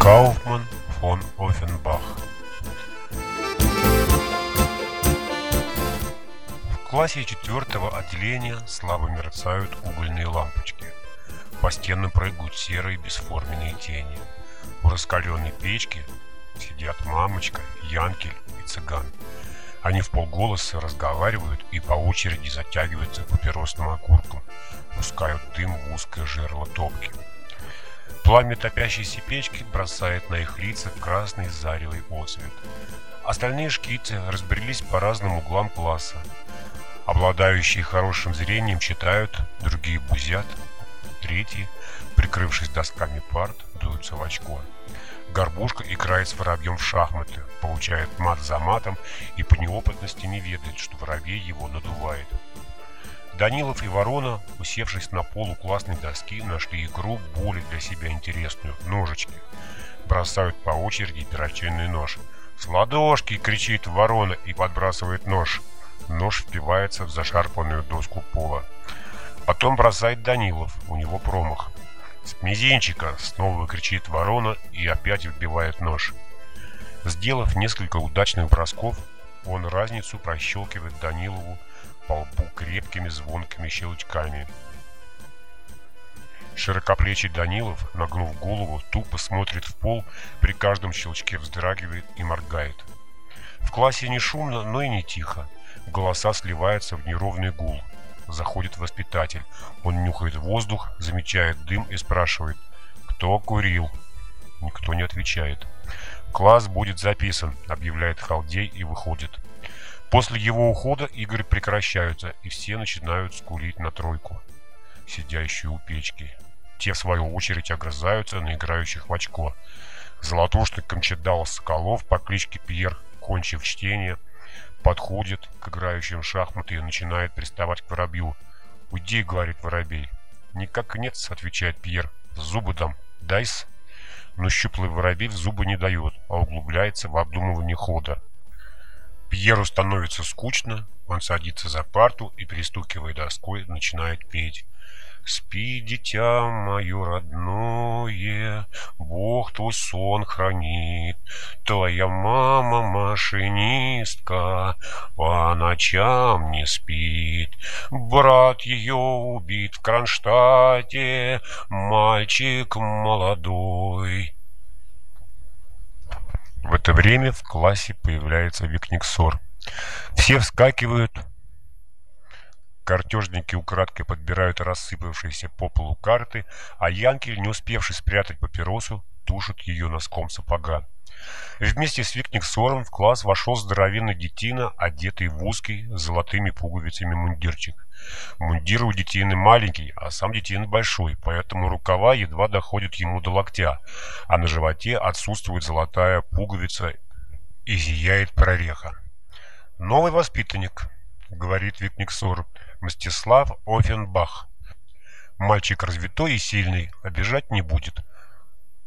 Кауфман фон Оффенбах В классе четвертого отделения слабо мерцают угольные лампочки. По стенам прыгают серые бесформенные тени. У раскаленной печки сидят мамочка, Янкель и цыган. Они в полголоса разговаривают и по очереди затягиваются папиросным окурком, пускают дым в узкое жерло топки. Пламя топящейся печки бросает на их лица красный заревый отцвет. Остальные шкицы разбрелись по разным углам класса. Обладающие хорошим зрением читают, другие бузят, третьи, прикрывшись досками парт, дуются в очко. Горбушка играет с воробьем в шахматы, получает мат за матом и по неопытности не ведает, что воробей его надувает. Данилов и Ворона, усевшись на полу классной доски, нашли игру более для себя интересную – ножички. Бросают по очереди перочинный нож. «С ладошки!» – кричит Ворона и подбрасывает нож. Нож впивается в зашарпанную доску пола. Потом бросает Данилов, у него промах. «С мизинчика!» – снова кричит Ворона и опять вбивает нож. Сделав несколько удачных бросков, он разницу прощелкивает Данилову по лбу крепкими звонкими щелчками. Широкоплечий Данилов, нагнув голову, тупо смотрит в пол, при каждом щелчке вздрагивает и моргает. В классе не шумно, но и не тихо. Голоса сливаются в неровный гул. Заходит воспитатель. Он нюхает воздух, замечает дым и спрашивает, кто курил. Никто не отвечает. «Класс будет записан», — объявляет Халдей и выходит. После его ухода игры прекращаются, и все начинают скулить на тройку, сидящую у печки. Те, в свою очередь, огрызаются на играющих в очко. Золотушник Камчедал Соколов по кличке Пьер, кончив чтение, подходит к играющим в шахматы и начинает приставать к воробью. «Уйди», — говорит воробей. «Никак нет», — отвечает Пьер. «Зубы дам. Дайс». Но щуплый воробей в зубы не дает, а углубляется в обдумывание хода. Пьеру становится скучно, он садится за парту и, перестукивая доской, начинает петь. Спи, дитя мое родное, Бог твой сон хранит. Твоя мама машинистка По ночам не спит. Брат ее убит в Кронштадте, Мальчик молодой. В это время в классе появляется Викниксор. Все вскакивают. Картежники украдкой подбирают рассыпавшиеся по полу карты, а Янкель, не успевший спрятать папиросу, тушит ее носком сапога. Вместе с Викниксором в класс вошел здоровенный детина, одетый в узкий с золотыми пуговицами мундирчик. Мундир у детины маленький, а сам детина большой, поэтому рукава едва доходят ему до локтя, а на животе отсутствует золотая пуговица и зияет прореха. «Новый воспитанник», — говорит Викниксор, — «Мстислав Офенбах. Мальчик развитой и сильный, обижать не будет».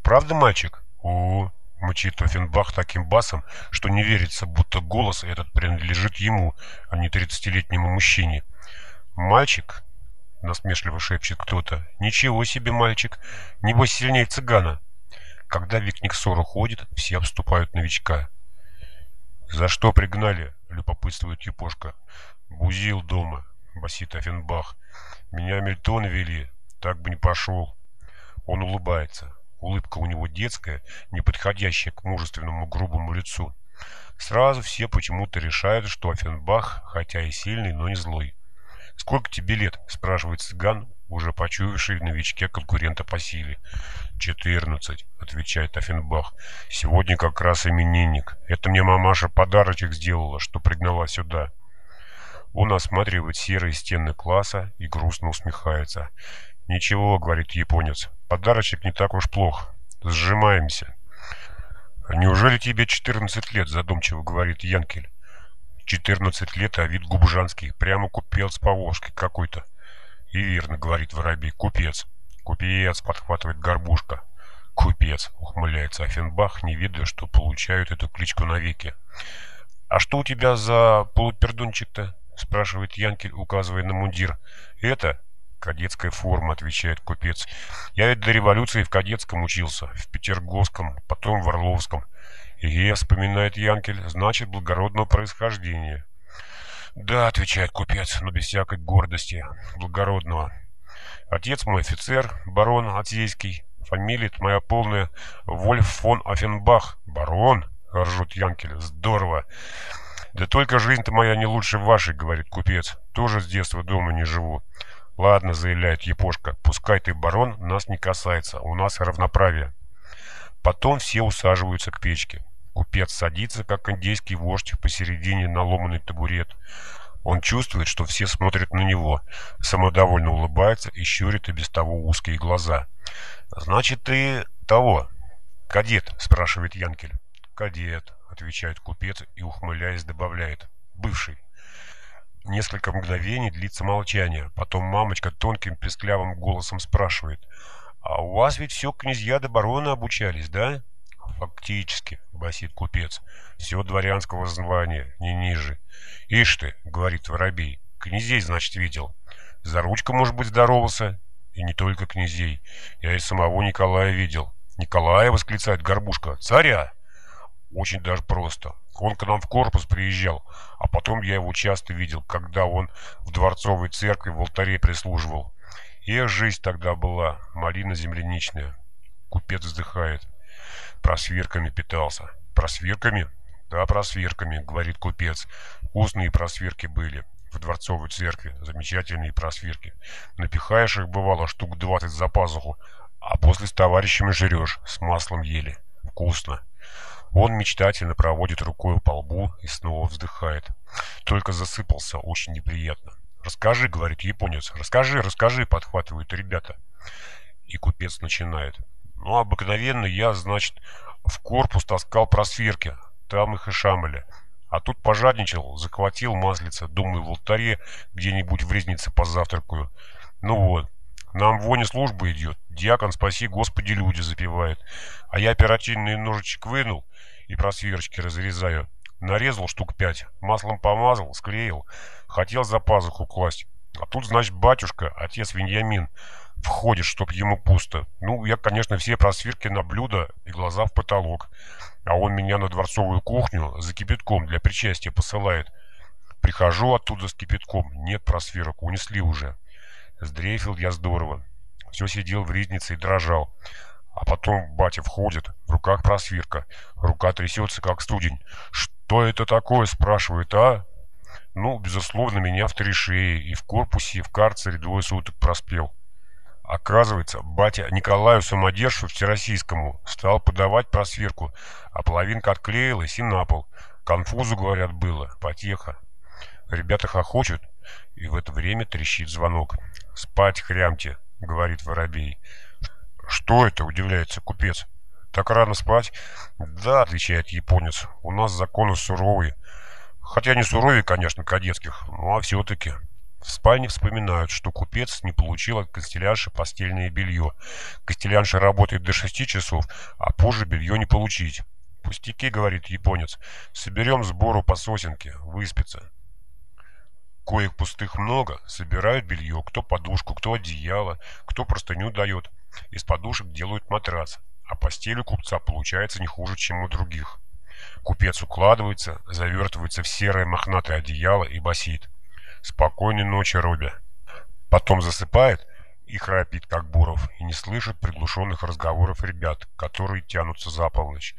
«Правда, мальчик?» «О, Мучит Офенбах таким басом, что не верится, будто голос этот принадлежит ему, а не тридцатилетнему мужчине. «Мальчик?» — насмешливо шепчет кто-то. «Ничего себе, мальчик! Небось сильнее цыгана!» Когда Викник Сор уходит, все обступают новичка. «За что пригнали?» — любопытствует Юпошка. «Бузил дома», — басит Офенбах. «Меня Мельтон вели, так бы не пошел». Он улыбается. Улыбка у него детская, не подходящая к мужественному грубому лицу. Сразу все почему-то решают, что Офенбах, хотя и сильный, но не злой. «Сколько тебе лет?» – спрашивает цыган, уже почуявший в новичке конкурента по силе. «Четырнадцать», — отвечает Офенбах. «Сегодня как раз именинник. Это мне мамаша подарочек сделала, что пригнала сюда». Он осматривает серые стены класса и грустно усмехается. «Ничего», — говорит японец, — «подарочек не так уж плох. Сжимаемся». «Неужели тебе четырнадцать лет?» — задумчиво говорит Янкель. 14 лет, а вид губжанский, прямо купец по Волжке какой-то. И верно, говорит воробей, купец. Купец, подхватывает горбушка. Купец, ухмыляется Афенбах, не видя, что получают эту кличку навеки. А что у тебя за полупердунчик-то? Спрашивает Янкель, указывая на мундир. Это? «Кадетская форма», — отвечает купец. «Я ведь до революции в кадетском учился, в Петерговском, потом в Орловском». «Е», — вспоминает Янкель, — «значит, благородного происхождения». «Да», — отвечает купец, но без всякой гордости, благородного. «Отец мой офицер, барон Отейский, фамилия моя полная Вольф фон Офенбах». «Барон?» — ржет Янкель, «здорово». «Да только жизнь-то моя не лучше вашей», — говорит купец. «Тоже с детства дома не живу». «Ладно», — заявляет Япошка, — «пускай ты, барон, нас не касается, у нас равноправие». Потом все усаживаются к печке. Купец садится, как индейский вождь, посередине на ломаный табурет. Он чувствует, что все смотрят на него, самодовольно улыбается и щурит и без того узкие глаза. «Значит, ты того, кадет?» — спрашивает Янкель. «Кадет», — отвечает купец и, ухмыляясь, добавляет. «Бывший». Несколько мгновений длится молчание. Потом мамочка тонким песклявым голосом спрашивает. «А у вас ведь все князья до барона обучались, да?» «Фактически», — басит купец. «Все дворянского звания, не ниже». «Ишь ты», — говорит воробей, — «князей, значит, видел. За ручку, может быть, здоровался?» «И не только князей. Я и самого Николая видел». «Николая!» — восклицает Горбушка. «Царя!» «Очень даже просто. Он к нам в корпус приезжал, а потом я его часто видел, когда он в дворцовой церкви в алтаре прислуживал. И жизнь тогда была, малина земляничная. Купец вздыхает. Просвирками питался. Просвирками? Да, просвирками, говорит купец. Вкусные просвирки были. В дворцовой церкви замечательные просвирки. Напихаешь их, бывало, штук двадцать за пазуху, а после с товарищами жрешь, с маслом ели. Вкусно. Он мечтательно проводит рукой по лбу и снова вздыхает. Только засыпался очень неприятно. «Расскажи», — говорит японец, — «расскажи, расскажи», — подхватывают ребята. И купец начинает. «Ну, обыкновенно я, значит, в корпус таскал просверки, там их и шамали. А тут пожадничал, захватил маслица, думаю, в алтаре где-нибудь в резнице позавтракаю. Ну вот, нам воне служба идет, дьякон, спаси Господи, люди запивает. А я оперативный ножичек вынул, и просверочки разрезаю. Нарезал штук пять, маслом помазал, склеил, хотел за пазуху класть. А тут, значит, батюшка, отец Веньямин, входит, чтоб ему пусто. Ну, я, конечно, все просвирки на блюдо и глаза в потолок. А он меня на дворцовую кухню за кипятком для причастия посылает. Прихожу оттуда с кипятком, нет просвирок, унесли уже. Сдрейфил я здорово. Все сидел в ризнице и дрожал. А потом батя входит, в руках просвирка. Рука трясется, как студень. «Что это такое?» – спрашивает, а? Ну, безусловно, меня в три шеи и в корпусе, и в карцере двое суток проспел. Оказывается, батя Николаю Самодержцу Всероссийскому стал подавать просверку, а половинка отклеилась и на пол. Конфузу, говорят, было, потеха. Ребята хохочут, и в это время трещит звонок. «Спать хрямте», — говорит воробей. «Что это?» – удивляется купец. «Так рано спать?» «Да», – отвечает японец, – «у нас законы суровые. Хотя не суровее, конечно, кадетских, ну а все-таки». В спальне вспоминают, что купец не получил от костелянши постельное белье. Костелянша работает до шести часов, а позже белье не получить. «Пустяки», — говорит японец, — «соберем сбору по сосенке, выспится». Коек пустых много, собирают белье, кто подушку, кто одеяло, кто простыню дает. Из подушек делают матрас, а постель у купца получается не хуже, чем у других. Купец укладывается, завертывается в серое мохнатое одеяло и басит. «Спокойной ночи, Робби!» Потом засыпает и храпит, как Буров, и не слышит приглушенных разговоров ребят, которые тянутся за полночь.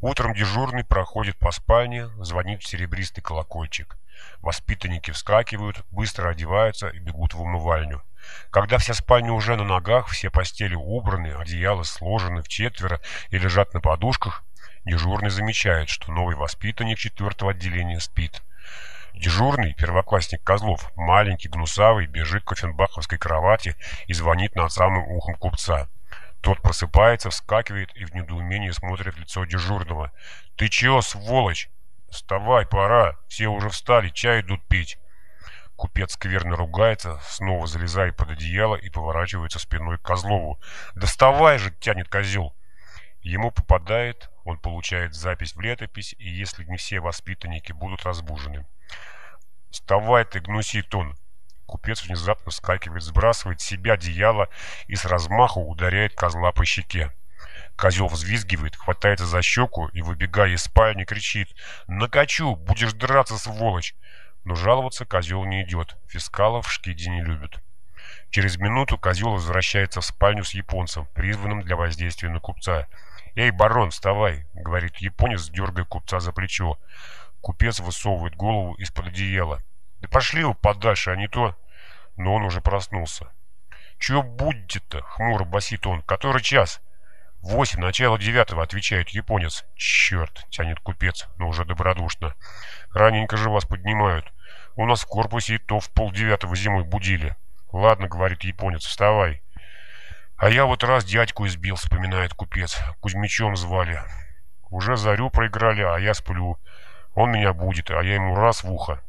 Утром дежурный проходит по спальне, звонит в серебристый колокольчик. Воспитанники вскакивают, быстро одеваются и бегут в умывальню. Когда вся спальня уже на ногах, все постели убраны, одеяла сложены в четверо и лежат на подушках, дежурный замечает, что новый воспитанник четвертого отделения спит. Дежурный, первоклассник Козлов, маленький, гнусавый, бежит к кофенбаховской кровати и звонит над самым ухом купца. Тот просыпается, вскакивает и в недоумении смотрит в лицо дежурного. «Ты чего, сволочь?» «Вставай, пора, все уже встали, чай идут пить». Купец скверно ругается, снова залезает под одеяло и поворачивается спиной к Козлову. «Доставай же!» — тянет козел. Ему попадает, он получает запись в летопись, и если не все воспитанники будут разбужены. «Вставай ты, гнусит он!» Купец внезапно вскакивает, сбрасывает с себя одеяло и с размаху ударяет козла по щеке. Козел взвизгивает, хватается за щеку и, выбегая из спальни, кричит «Накачу! Будешь драться, сволочь!» Но жаловаться козел не идет, фискалов в Шкиде не любят. Через минуту козел возвращается в спальню с японцем, призванным для воздействия на купца. «Эй, барон, вставай!» — говорит японец, дергая купца за плечо. Купец высовывает голову из-под одеяла. «Да пошли вы подальше, а не то...» Но он уже проснулся. «Чего будете-то?» — хмуро басит он. «Который час?» «Восемь, начало девятого», — отвечает японец. «Черт!» — тянет купец, но уже добродушно. «Раненько же вас поднимают. У нас в корпусе и то в полдевятого зимой будили». «Ладно», — говорит японец, — «вставай». «А я вот раз дядьку избил», — вспоминает купец. «Кузьмичом звали. Уже зарю проиграли, а я сплю. Он меня будет, а я ему раз в ухо».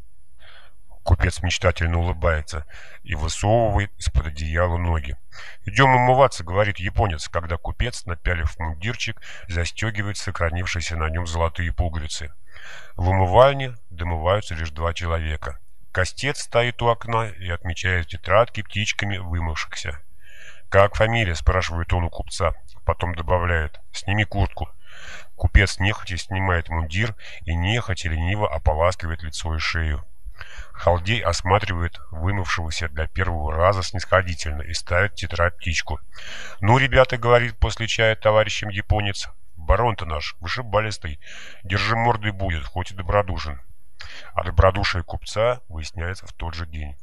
Купец мечтательно улыбается и высовывает из-под одеяла ноги. «Идем умываться», — говорит японец, когда купец, напялив мундирчик, застегивает сохранившиеся на нем золотые пуговицы. В умывальне домываются лишь два человека. Костец стоит у окна и отмечает тетрадки птичками вымывшихся. «Как фамилия?» – спрашивает он у купца. Потом добавляет «Сними куртку». Купец нехотя снимает мундир и нехотя лениво ополаскивает лицо и шею. Халдей осматривает вымывшегося для первого раза снисходительно и ставит тетрадь птичку. «Ну, ребята», — говорит после чая товарищем японец, — «барон-то наш, вышибалистый, держи мордой будет, хоть и добродушен». А добродушие купца выясняется в тот же день.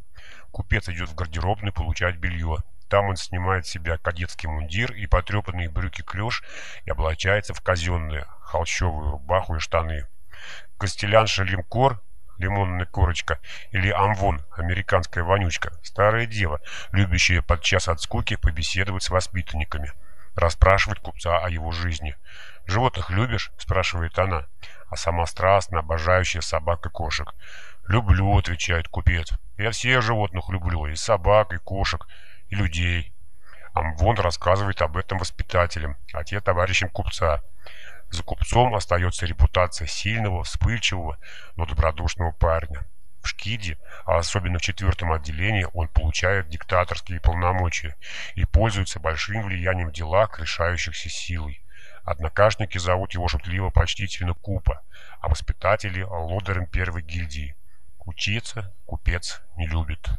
Купец идет в гардеробный получать белье. Там он снимает с себя кадетский мундир и потрепанные брюки-клеш и облачается в казенные, холщовую рубаху и штаны. Костелянша Лимкор лимонная корочка, или амвон, американская вонючка, старая дева, любящая подчас от скуки побеседовать с воспитанниками, расспрашивать купца о его жизни. «Животных любишь?» – спрашивает она, а сама страстно обожающая собак и кошек. «Люблю», – отвечает купец. «Я всех животных люблю, и собак, и кошек, и людей». Амвон рассказывает об этом воспитателям, а те товарищам купца. За купцом остается репутация сильного, вспыльчивого, но добродушного парня. В Шкиде, а особенно в четвертом отделении, он получает диктаторские полномочия и пользуется большим влиянием в делах, решающихся силой. Однокашники зовут его шутливо почтительно Купа, а воспитатели – лодером первой гильдии. Учиться купец не любит.